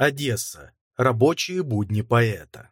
Одесса. Рабочие будни поэта.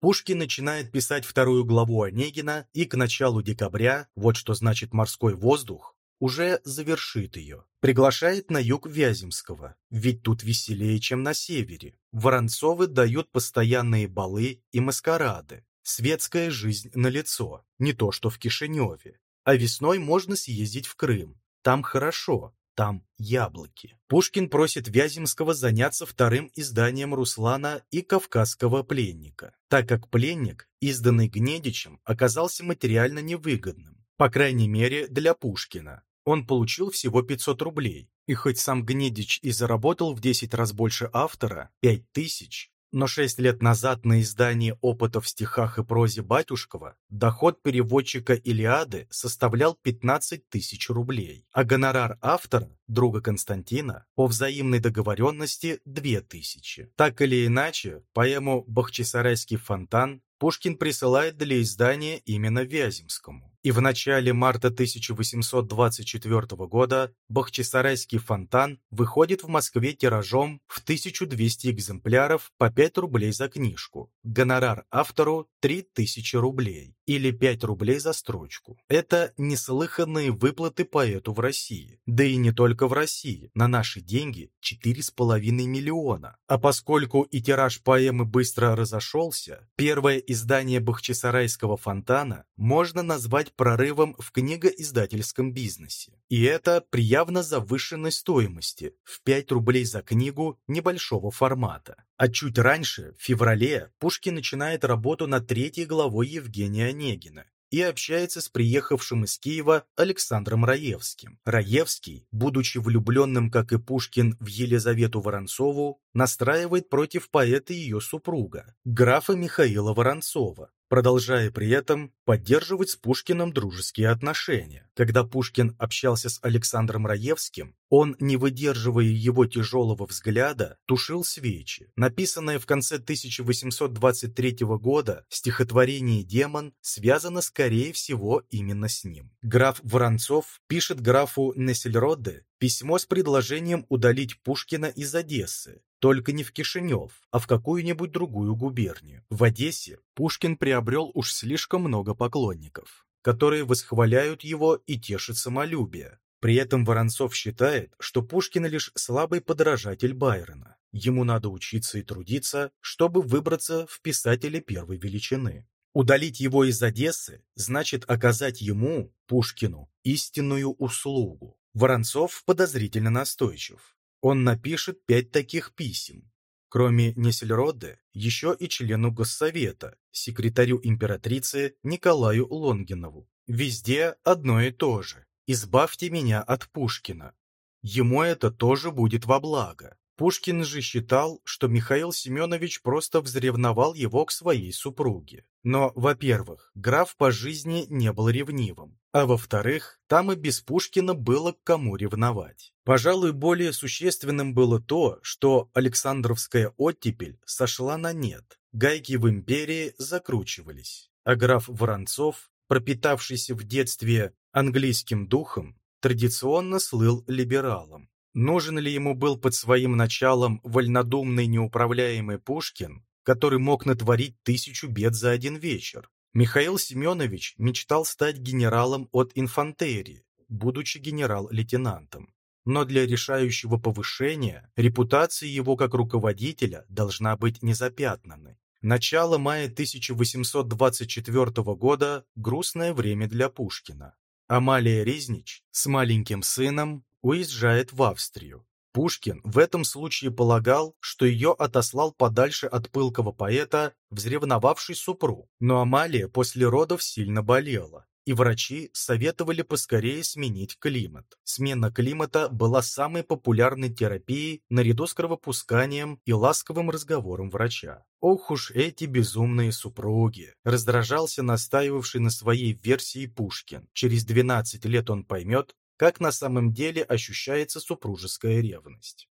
Пушкин начинает писать вторую главу Онегина и к началу декабря, вот что значит морской воздух, уже завершит ее. Приглашает на юг Вяземского, ведь тут веселее, чем на севере. Воронцовы дают постоянные балы и маскарады. Светская жизнь на лицо, не то что в Кишиневе. А весной можно съездить в Крым. Там хорошо, там яблоки. Пушкин просит Вяземского заняться вторым изданием Руслана и «Кавказского пленника», так как пленник, изданный Гнедичем, оказался материально невыгодным, по крайней мере для Пушкина. Он получил всего 500 рублей, и хоть сам Гнедич и заработал в 10 раз больше автора, 5000, но шесть лет назад на издание опыта в стихах и прозе Батюшкова доход переводчика «Илиады» составлял 15 тысяч рублей, а гонорар автора, друга Константина, по взаимной договоренности – 2 тысячи. Так или иначе, поэму «Бахчисарайский фонтан» Пушкин присылает для издания именно Вяземскому и в начале марта 1824 года Бахчисарайский фонтан выходит в Москве тиражом в 1200 экземпляров по 5 рублей за книжку. Гонорар автору 3000 рублей или 5 рублей за строчку. Это неслыханные выплаты поэту в России. Да и не только в России. На наши деньги 4,5 миллиона. А поскольку и тираж поэмы быстро разошелся, первое издание Бахчисарайского фонтана можно назвать прорывом в книгоиздательском бизнесе. И это при явно завышенной стоимости в 5 рублей за книгу небольшого формата. А чуть раньше, в феврале, Пушкин начинает работу над третьей главой Евгения Онегина и общается с приехавшим из Киева Александром Раевским. Раевский, будучи влюбленным, как и Пушкин, в Елизавету Воронцову, настраивает против поэта ее супруга, графа Михаила Воронцова, продолжая при этом поддерживать с Пушкиным дружеские отношения. Когда Пушкин общался с Александром Раевским, он, не выдерживая его тяжелого взгляда, тушил свечи. Написанное в конце 1823 года стихотворение «Демон» связано, скорее всего, именно с ним. Граф Воронцов пишет графу Нессельроде письмо с предложением удалить Пушкина из Одессы, только не в Кишинев, а в какую-нибудь другую губернию. В Одессе Пушкин приобрел уж слишком много поклонников, которые восхваляют его и тешат самолюбие. При этом Воронцов считает, что Пушкин лишь слабый подражатель Байрона. Ему надо учиться и трудиться, чтобы выбраться в писатели первой величины. Удалить его из Одессы значит оказать ему, Пушкину, истинную услугу. Воронцов подозрительно настойчив. Он напишет пять таких писем. Кроме Несельроде, еще и члену Госсовета, секретарю императрицы Николаю Лонгинову. Везде одно и то же. «Избавьте меня от Пушкина». Ему это тоже будет во благо. Пушкин же считал, что Михаил Семенович просто взревновал его к своей супруге. Но, во-первых, граф по жизни не был ревнивым, а во-вторых, там и без Пушкина было к кому ревновать. Пожалуй, более существенным было то, что Александровская оттепель сошла на нет, гайки в империи закручивались, а граф Воронцов, пропитавшийся в детстве английским духом, традиционно слыл либералом. Нужен ли ему был под своим началом вольнодумный неуправляемый Пушкин, который мог натворить тысячу бед за один вечер? Михаил Семенович мечтал стать генералом от инфантерии, будучи генерал-лейтенантом. Но для решающего повышения репутация его как руководителя должна быть незапятнанной. Начало мая 1824 года – грустное время для Пушкина. Амалия Резнич с маленьким сыном уезжает в Австрию. Пушкин в этом случае полагал, что ее отослал подальше от пылкого поэта взревновавший супруг, но Амалия после родов сильно болела, и врачи советовали поскорее сменить климат. Смена климата была самой популярной терапией наряду с кровопусканием и ласковым разговором врача. Ох уж эти безумные супруги! Раздражался настаивавший на своей версии Пушкин. Через 12 лет он поймет, как на самом деле ощущается супружеская ревность.